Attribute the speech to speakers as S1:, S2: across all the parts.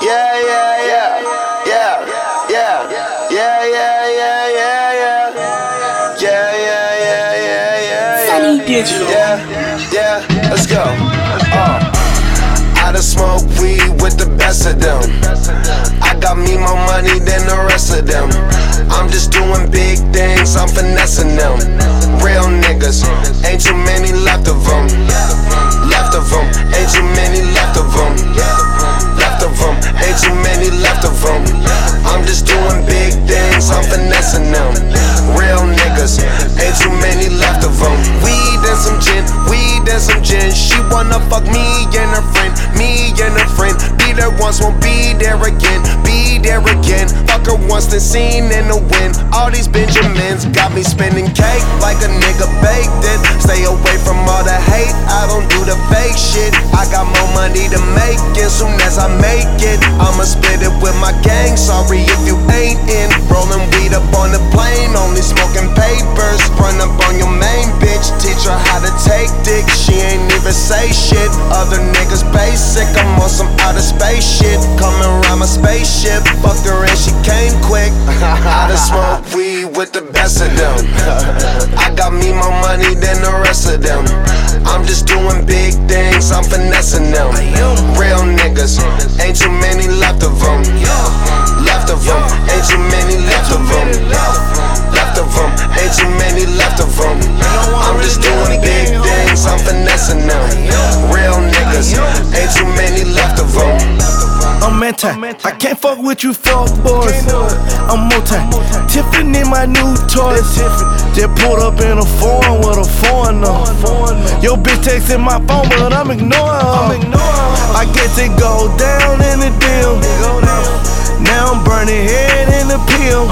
S1: Yeah, yeah, yeah, yeah, yeah, yeah, yeah, yeah, yeah, yeah, yeah, yeah, yeah, yeah, yeah.
S2: Sonny Digital.
S1: Yeah, yeah, yeah yeah let's go. Uh, I done smoke weed with the best of them. I got me more money than the rest of them. I'm just doing big things, I'm finessing them. Real niggas, ain't too many wanna fuck me and her friend, me and her friend. Be there once, won't be there again, be there again. Fuck her once, then seen in the wind. All these Benjamins got me spending cake like a nigga baked it. Stay away from all the hate, I don't do the fake shit. I got more money to make, and soon as I make it, I'ma split it with my gang. Sorry if you ain't in. Dick. She ain't even say shit. Other niggas basic, I'm on some outer space shit. Coming around my spaceship, fuck her and she came quick. I done smoke weed with the best of them. I got me more money than the rest of them. I'm just doing big things, I'm finessing them. Real niggas, ain't too many
S3: anti. I can't fuck with you fuck boys. I'm multi. Tiffany in my new toys. Just pulled up in a foreign with a foreigner. Yo bitch texting my phone, but I'm ignoring her. I guess it go down in the deal. Now I'm burning head in the pill.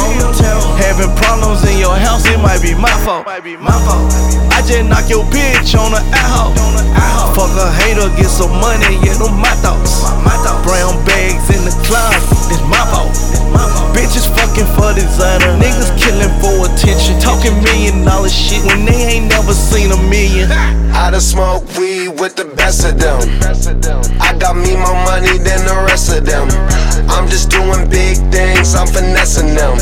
S3: Having problems in your house, it might be my fault. I just knock your bitch on the out. Fuck a hater, get some money, yeah, them my thoughts. Talking million dollar shit when they ain't never seen a million.
S1: I done smoke weed with the best of them. I got me more money than the rest of them. I'm just doing big things, I'm finessing them.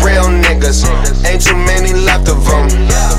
S1: Real niggas, ain't too many left of them.